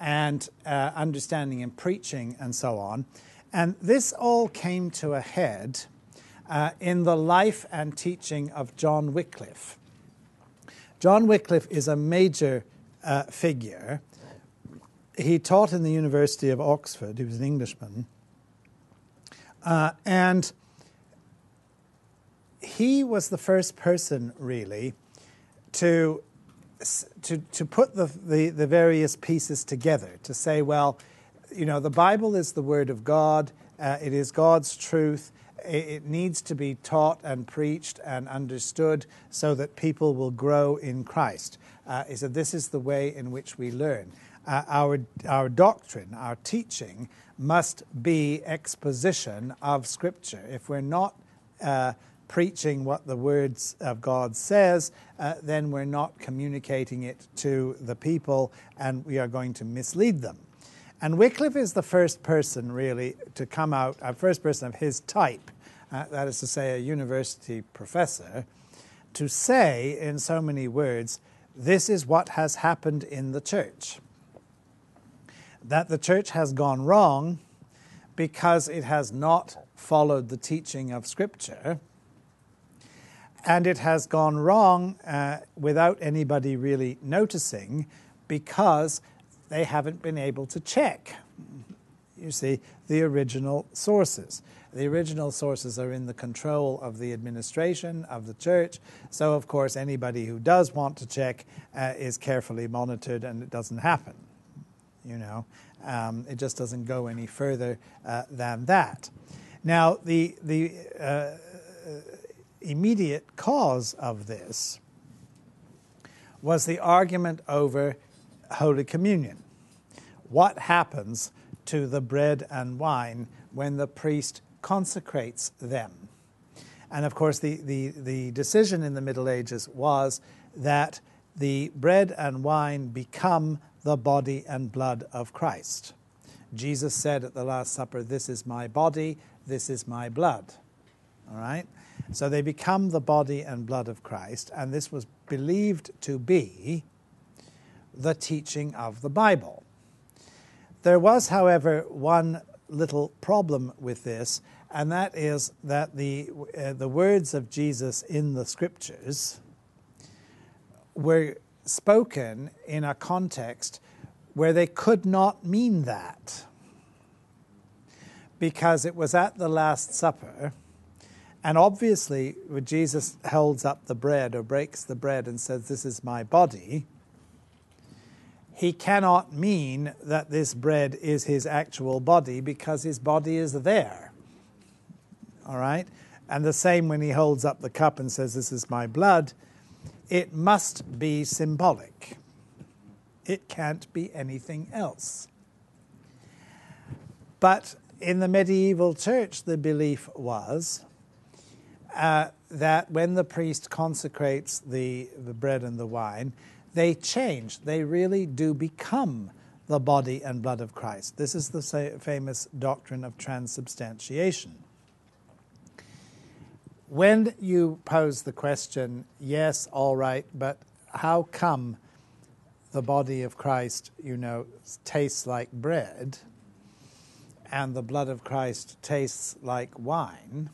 and uh, understanding and preaching and so on. And this all came to a head uh, in the life and teaching of John Wycliffe. John Wycliffe is a major uh, figure. He taught in the University of Oxford, he was an Englishman. Uh, and he was the first person, really, to to, to put the, the, the, various pieces together, to say, well, you know, the Bible is the Word of God, uh, it is God's truth, it, it, needs to be taught and preached and understood so that people will grow in Christ. Uh, he said, this is the way in which we learn. Uh, our, our doctrine, our teaching, must be exposition of Scripture. If we're not uh, preaching what the words of God says, uh, then we're not communicating it to the people and we are going to mislead them. And Wycliffe is the first person, really, to come out, a first person of his type, uh, that is to say, a university professor, to say in so many words, this is what has happened in the church. That the church has gone wrong because it has not followed the teaching of Scripture and it has gone wrong uh, without anybody really noticing because they haven't been able to check, you see, the original sources. The original sources are in the control of the administration of the church. So, of course, anybody who does want to check uh, is carefully monitored and it doesn't happen. You know, um, it just doesn't go any further uh, than that. Now, the, the uh, immediate cause of this was the argument over Holy Communion. What happens to the bread and wine when the priest consecrates them? And of course, the, the, the decision in the Middle Ages was that the bread and wine become the body and blood of Christ. Jesus said at the Last Supper, This is my body, this is my blood. All right? So they become the body and blood of Christ, and this was believed to be the teaching of the Bible. There was, however, one little problem with this, and that is that the, uh, the words of Jesus in the scriptures were spoken in a context where they could not mean that. Because it was at the Last Supper and obviously, when Jesus holds up the bread or breaks the bread and says, This is my body, he cannot mean that this bread is his actual body because his body is there. All right? And the same when he holds up the cup and says, This is my blood, it must be symbolic. It can't be anything else. But in the medieval church, the belief was uh, that when the priest consecrates the, the bread and the wine, they change. They really do become the body and blood of Christ. This is the famous doctrine of transubstantiation. When you pose the question, yes, all right, but how come the body of Christ, you know, tastes like bread and the blood of Christ tastes like wine?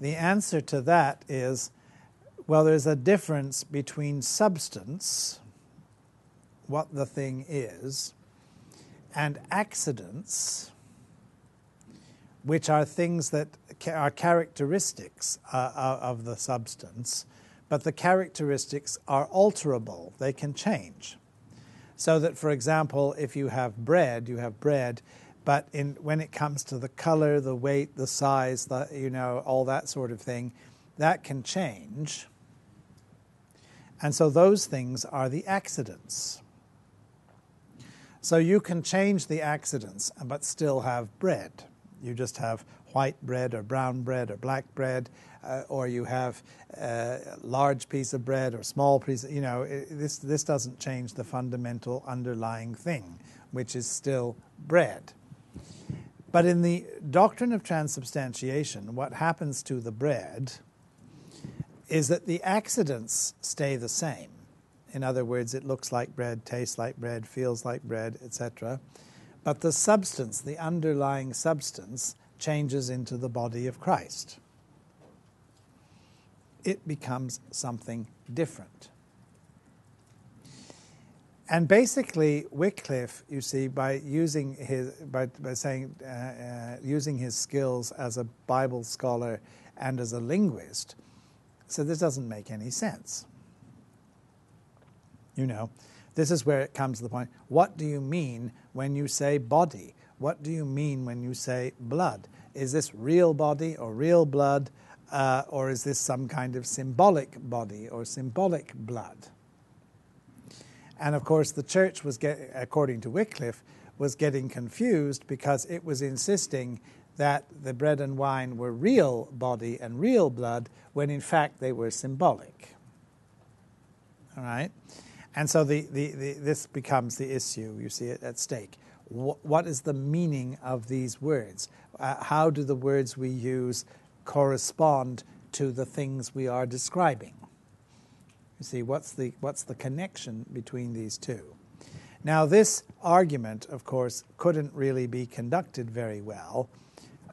The answer to that is well, there's a difference between substance, what the thing is, and accidents, which are things that are characteristics uh, uh, of the substance, but the characteristics are alterable, they can change. So that, for example, if you have bread, you have bread, but in, when it comes to the color, the weight, the size, the, you know, all that sort of thing, that can change. And so those things are the accidents. So you can change the accidents but still have bread. You just have white bread or brown bread or black bread, uh, or you have a large piece of bread or small piece. You know, it, this this doesn't change the fundamental underlying thing, which is still bread. But in the doctrine of transubstantiation, what happens to the bread is that the accidents stay the same. In other words, it looks like bread, tastes like bread, feels like bread, etc. But the substance, the underlying substance, changes into the body of Christ. It becomes something different. And basically, Wycliffe, you see, by using his by, by saying uh, uh, using his skills as a Bible scholar and as a linguist, said this doesn't make any sense. You know, this is where it comes to the point. What do you mean when you say body? What do you mean when you say blood? Is this real body or real blood, uh, or is this some kind of symbolic body or symbolic blood? And of course, the church was, get, according to Wycliffe, was getting confused because it was insisting that the bread and wine were real body and real blood when in fact they were symbolic. All right? And so the, the, the, this becomes the issue, you see it at stake. what is the meaning of these words? Uh, how do the words we use correspond to the things we are describing? You see, what's the, what's the connection between these two? Now, this argument, of course, couldn't really be conducted very well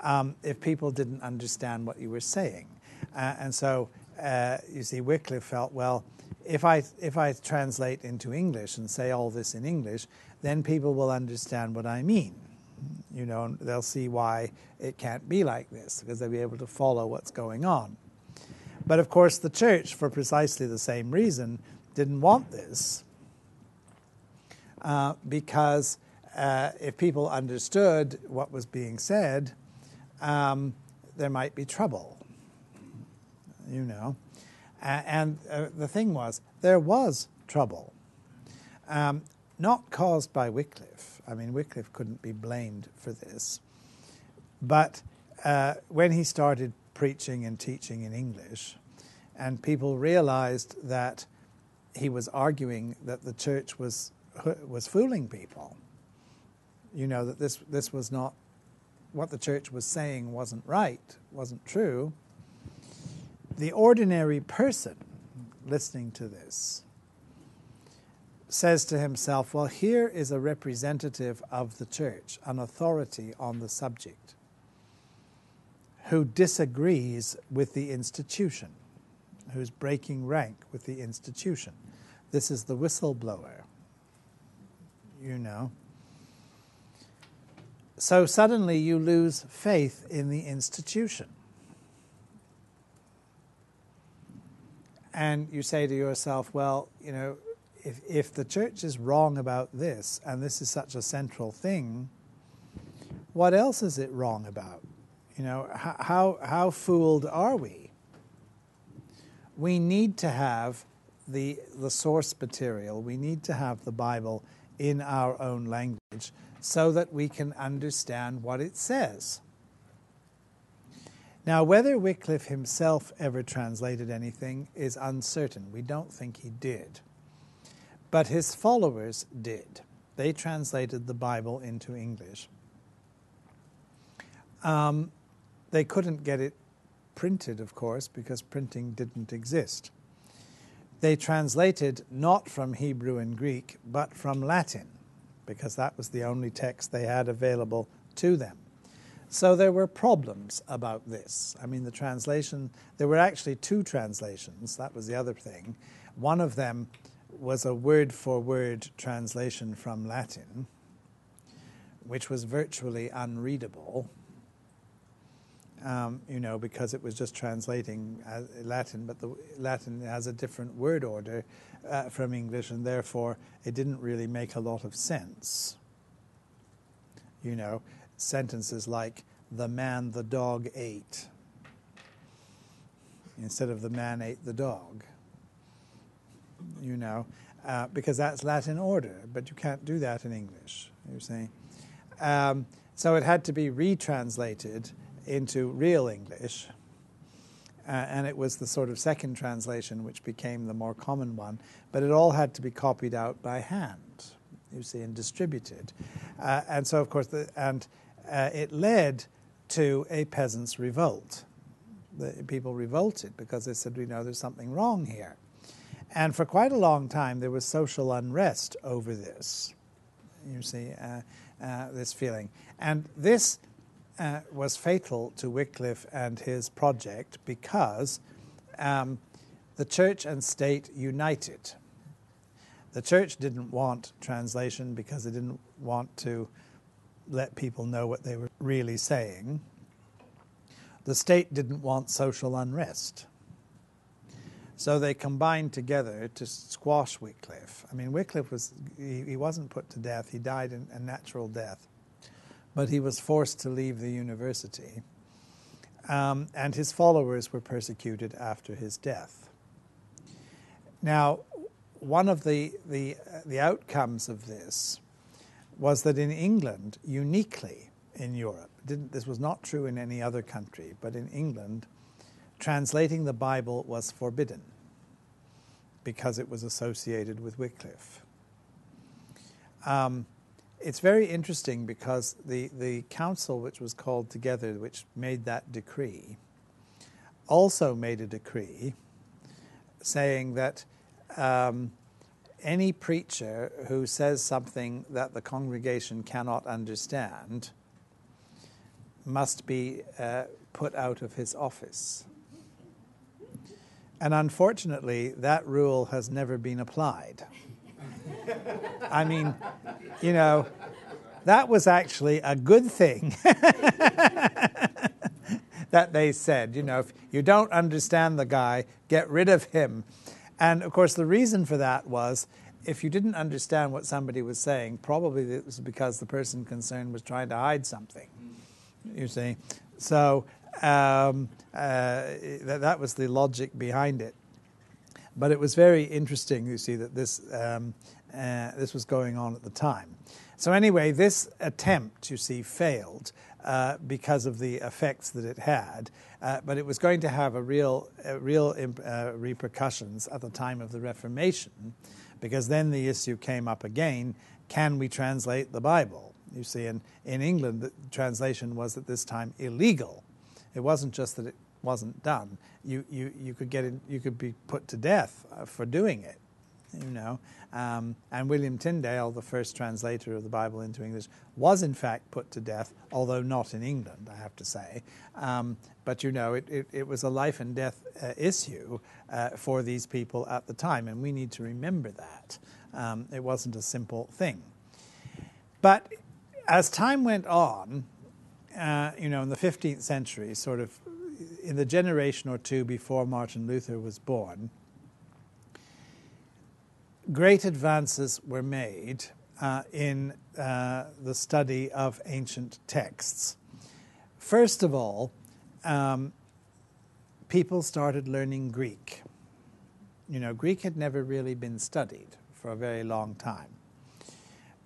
um, if people didn't understand what you were saying. Uh, and so, uh, you see, Wycliffe felt, well, if I, if I translate into English and say all this in English, then people will understand what I mean. You know, they'll see why it can't be like this because they'll be able to follow what's going on. But of course, the church, for precisely the same reason, didn't want this uh, because uh, if people understood what was being said, um, there might be trouble. You know. and uh, the thing was, there was trouble. Um, not caused by Wycliffe. I mean, Wycliffe couldn't be blamed for this. But uh, when he started preaching and teaching in English, and people realized that he was arguing that the church was was fooling people. You know that this this was not what the church was saying wasn't right, wasn't true. The ordinary person listening to this says to himself, Well, here is a representative of the church, an authority on the subject, who disagrees with the institution who's breaking rank with the institution. This is the whistleblower, you know. So suddenly you lose faith in the institution. And you say to yourself, well, you know, if, if the church is wrong about this, and this is such a central thing, what else is it wrong about? You know, how, how fooled are we? We need to have the, the source material, we need to have the Bible in our own language so that we can understand what it says. Now, whether Wycliffe himself ever translated anything is uncertain. We don't think he did. But his followers did. They translated the Bible into English. Um, they couldn't get it printed, of course, because printing didn't exist. They translated not from Hebrew and Greek, but from Latin, because that was the only text they had available to them. So there were problems about this. I mean, the translation, there were actually two translations, that was the other thing. One of them was a word for word translation from Latin, which was virtually unreadable um, you know, because it was just translating uh, Latin, but the Latin has a different word order uh, from English, and therefore it didn't really make a lot of sense. You know, sentences like "the man the dog ate" instead of "the man ate the dog." You know, uh, because that's Latin order, but you can't do that in English, you see. Um, so it had to be retranslated into real English. Uh, and it was the sort of second translation which became the more common one, but it all had to be copied out by hand, you see, and distributed. Uh, and so, of course, the, and uh, it led to a peasants' revolt. The people revolted because they said, "We know there's something wrong here." And for quite a long time, there was social unrest over this. You see, uh, uh, this feeling. And this uh, was fatal to Wycliffe and his project because um, the church and state united. The church didn't want translation because they didn't want to let people know what they were really saying. The state didn't want social unrest. So they combined together to squash Wycliffe. I mean, Wycliffe was, he, he wasn't put to death, he died in a natural death, but he was forced to leave the university. Um, and his followers were persecuted after his death. Now, one of the, the, the outcomes of this was that in England, uniquely in Europe, this was not true in any other country, but in England, translating the Bible was forbidden because it was associated with Wycliffe. Um, it's very interesting because the, the council which was called together, which made that decree, also made a decree saying that um, any preacher who says something that the congregation cannot understand must be uh, put out of his office. And unfortunately, that rule has never been applied. I mean, you know, that was actually a good thing that they said. You know, if you don't understand the guy, get rid of him. And of course, the reason for that was if you didn't understand what somebody was saying, probably it was because the person concerned was trying to hide something. You see? So um, uh, that, that, was the logic behind it. But it was very interesting, you see, that this, um, uh, this was going on at the time. So, anyway, this attempt, you see, failed uh, because of the effects that it had. Uh, but it was going to have a real, real uh, repercussions at the time of the Reformation, because then the issue came up again can we translate the Bible? You see, in, in England, the translation was at this time illegal. It wasn't just that it wasn't done. You, you, you, could, get in, you could be put to death uh, for doing it, you know. Um, and William Tyndale, the first translator of the Bible into English, was in fact put to death, although not in England, I have to say. Um, but you know, it, it, it, was a life and death uh, issue uh, for these people at the time, and we need to remember that. Um, it wasn't a simple thing. But as time went on, uh, you know, in the 15th century, sort of in the generation or two before Martin Luther was born, great advances were made uh, in uh, the study of ancient texts. First of all, um, people started learning Greek. You know, Greek had never really been studied for a very long time.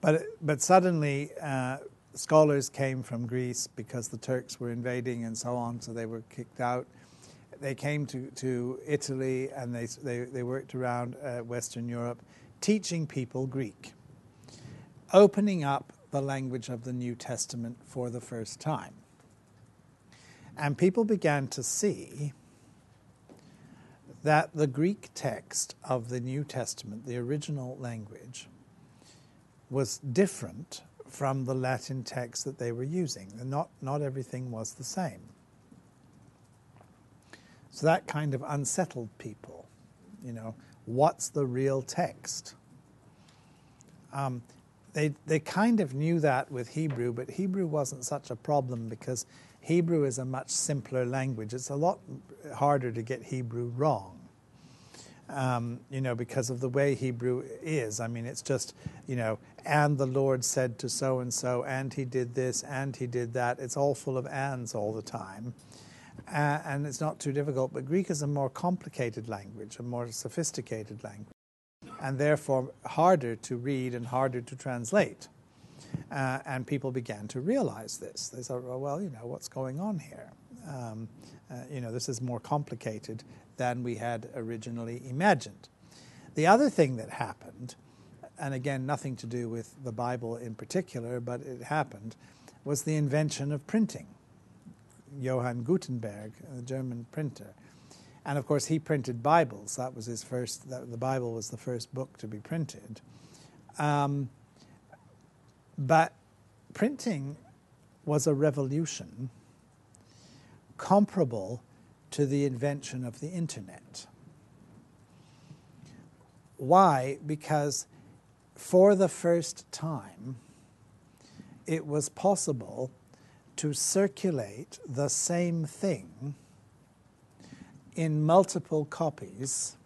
But, but suddenly, uh, scholars came from Greece because the Turks were invading and so on, so they were kicked out. They came to, to Italy and they, they, they worked around uh, Western Europe teaching people Greek, opening up the language of the New Testament for the first time. And people began to see that the Greek text of the New Testament, the original language, was different from the Latin text that they were using. Not, not everything was the same. So that kind of unsettled people. You know, what's the real text? Um, they, they kind of knew that with Hebrew, but Hebrew wasn't such a problem because Hebrew is a much simpler language. It's a lot harder to get Hebrew wrong um, you know, because of the way Hebrew is. I mean, it's just, you know, and the Lord said to so and so, and he did this, and he did that. It's all full of ands all the time. Uh, and it's not too difficult, but Greek is a more complicated language, a more sophisticated language. and therefore harder to read and harder to translate. Uh, and people began to realize this. They thought, well, well you know, what's going on here? Um, uh, you know, this is more complicated than we had originally imagined. The other thing that happened, and again, nothing to do with the Bible in particular, but it happened, was the invention of printing. Johann Gutenberg, the German printer. And of course, he printed Bibles. That was his first, the Bible was the first book to be printed. Um, but printing was a revolution comparable to the invention of the internet. Why? Because for the first time, it was possible to circulate the same thing in multiple copies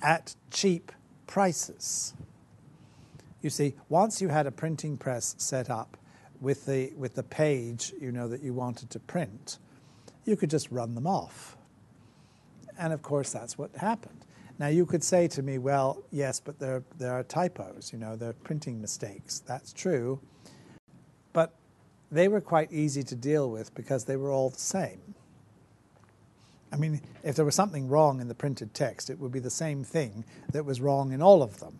at cheap prices. You see, once you had a printing press set up with the, with the page you know, that you wanted to print, you could just run them off. And of course, that's what happened. Now, you could say to me, well, yes, but there, there are typos, you know, there are printing mistakes. That's true. They were quite easy to deal with because they were all the same. I mean, if there was something wrong in the printed text, it would be the same thing that was wrong in all of them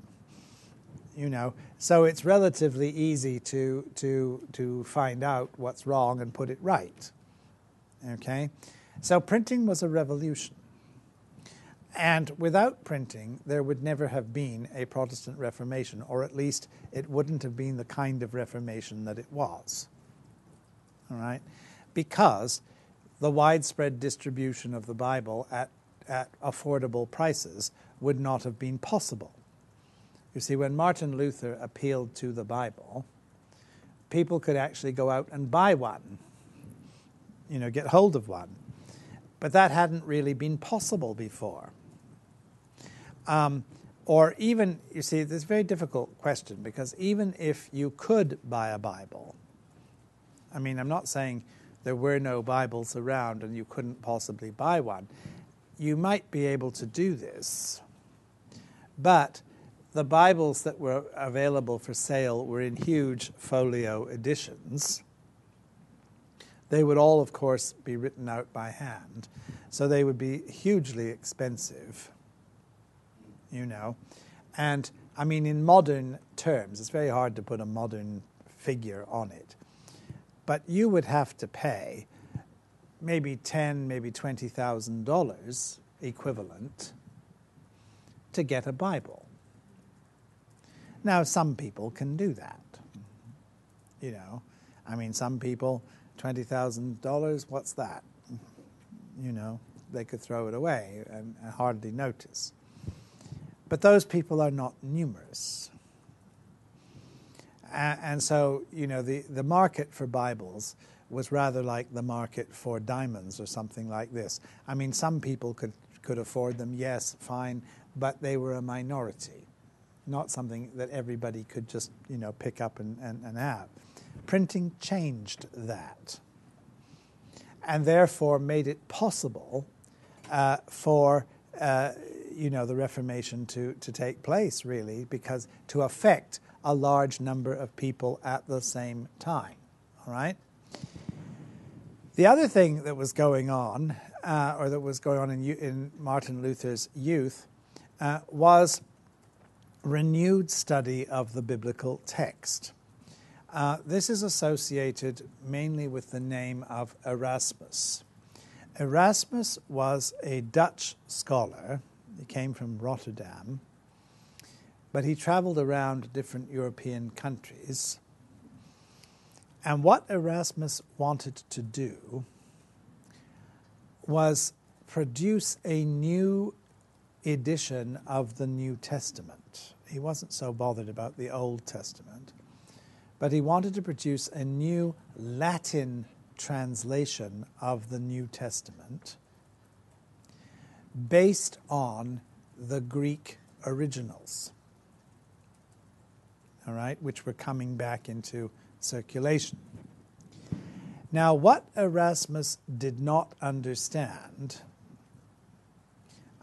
you know. So it's relatively easy to, to, to find out what's wrong and put it right. Okay? So printing was a revolution. And without printing, there would never have been a Protestant Reformation, or at least it wouldn't have been the kind of Reformation that it was. All right? Because the widespread distribution of the Bible at, at affordable prices would not have been possible. You see, when Martin Luther appealed to the Bible, people could actually go out and buy one, you know, get hold of one. But that hadn't really been possible before. Um, or even, you see, this is a very difficult question because even if you could buy a Bible, I mean, I'm not saying there were no Bibles around and you couldn't possibly buy one. You might be able to do this, but the Bibles that were available for sale were in huge folio editions. They would all, of course, be written out by hand, so they would be hugely expensive, you know. And I mean, in modern terms, it's very hard to put a modern figure on it, but you would have to pay maybe ten, maybe twenty thousand dollars equivalent to get a Bible. Now, some people can do that. You know, I mean, some people, $20,000, what's that? You know, they could throw it away and hardly notice. But those people are not numerous. And, so, you know, the, the market for Bibles was rather like the market for diamonds or something like this. I mean, some people could, could afford them, yes, fine, but they were a minority not something that everybody could just you know pick up and, and, and have. Printing changed that, and therefore made it possible uh, for uh, you know the Reformation to, to take place really, because to affect a large number of people at the same time. All right. The other thing that was going on, uh, or that was going on in, in Martin Luther's youth, uh, was renewed study of the biblical text. Uh, this is associated mainly with the name of Erasmus. Erasmus was a Dutch scholar. He came from Rotterdam, but he traveled around different European countries. And what Erasmus wanted to do was produce a new edition of the New Testament. He wasn't so bothered about the Old Testament, but he wanted to produce a new Latin translation of the New Testament based on the Greek originals, all right, which were coming back into circulation. Now, what Erasmus did not understand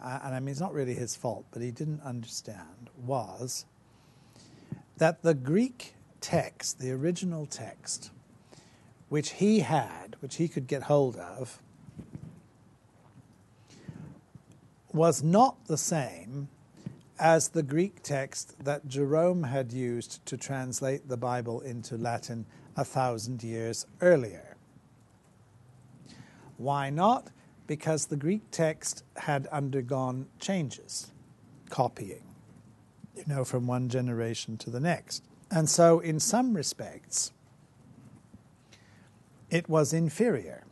uh, and I mean, it's not really his fault, but he didn't understand, was that the Greek text, the original text, which he had, which he could get hold of, was not the same as the Greek text that Jerome had used to translate the Bible into Latin a thousand years earlier. Why not? Because the Greek text had undergone changes, copying, you know, from one generation to the next. And so, in some respects, it was inferior.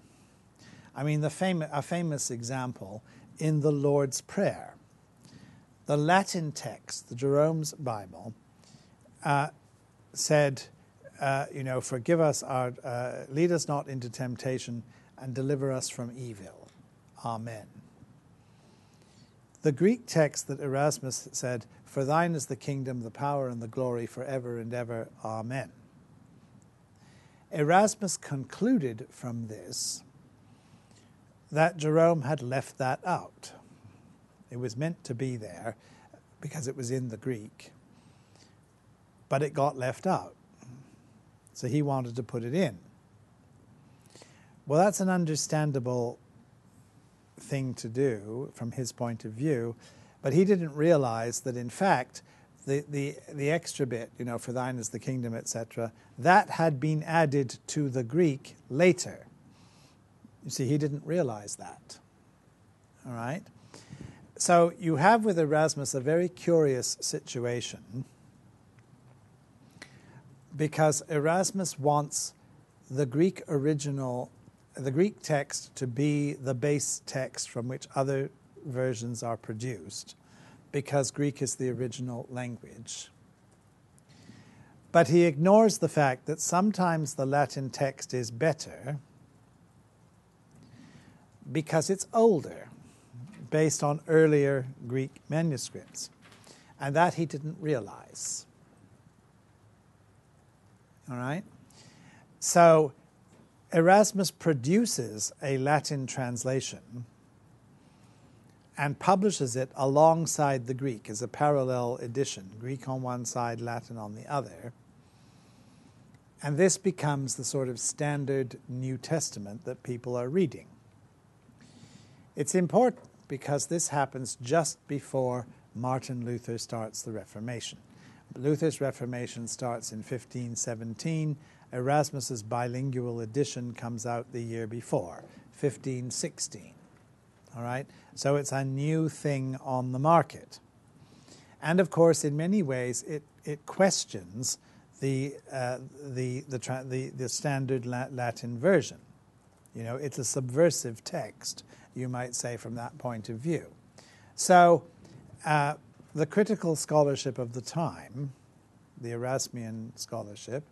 I mean, the fam- a famous example in the Lord's Prayer. The Latin text, the Jerome's Bible, uh, said, uh, you know, forgive us our, uh, lead us not into temptation and deliver us from evil. Amen. The Greek text that Erasmus said, For thine is the kingdom, the power, and the glory forever and ever. Amen. Erasmus concluded from this that Jerome had left that out. It was meant to be there because it was in the Greek, but it got left out. So he wanted to put it in. Well, that's an understandable thing to do from his point of view, but he didn't realize that in fact the, the, the extra bit, you know, for thine is the kingdom, etc., that had been added to the Greek later. You see, he didn't realize that. All right? So you have with Erasmus a very curious situation because Erasmus wants the Greek original the Greek text to be the base text from which other versions are produced, because Greek is the original language. But he ignores the fact that sometimes the Latin text is better because it's older, based on earlier Greek manuscripts. And that he didn't realize. All right? So, Erasmus produces a Latin translation and publishes it alongside the Greek as a parallel edition, Greek on one side, Latin on the other. And this becomes the sort of standard New Testament that people are reading. It's important because this happens just before Martin Luther starts the Reformation. Luther's Reformation starts in 1517 Erasmus's bilingual edition comes out the year before, 1516. All right? So it's a new thing on the market. And of course, in many ways, it, it questions the, uh, the, the, the, the, standard Latin version. You know, it's a subversive text, you might say, from that point of view. So, uh, the critical scholarship of the time, the Erasmian scholarship,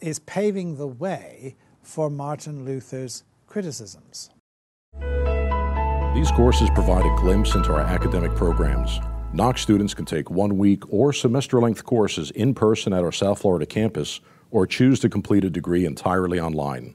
is paving the way for Martin Luther's criticisms. These courses provide a glimpse into our academic programs. Knox students can take one week or semester length courses in person at our South Florida campus or choose to complete a degree entirely online.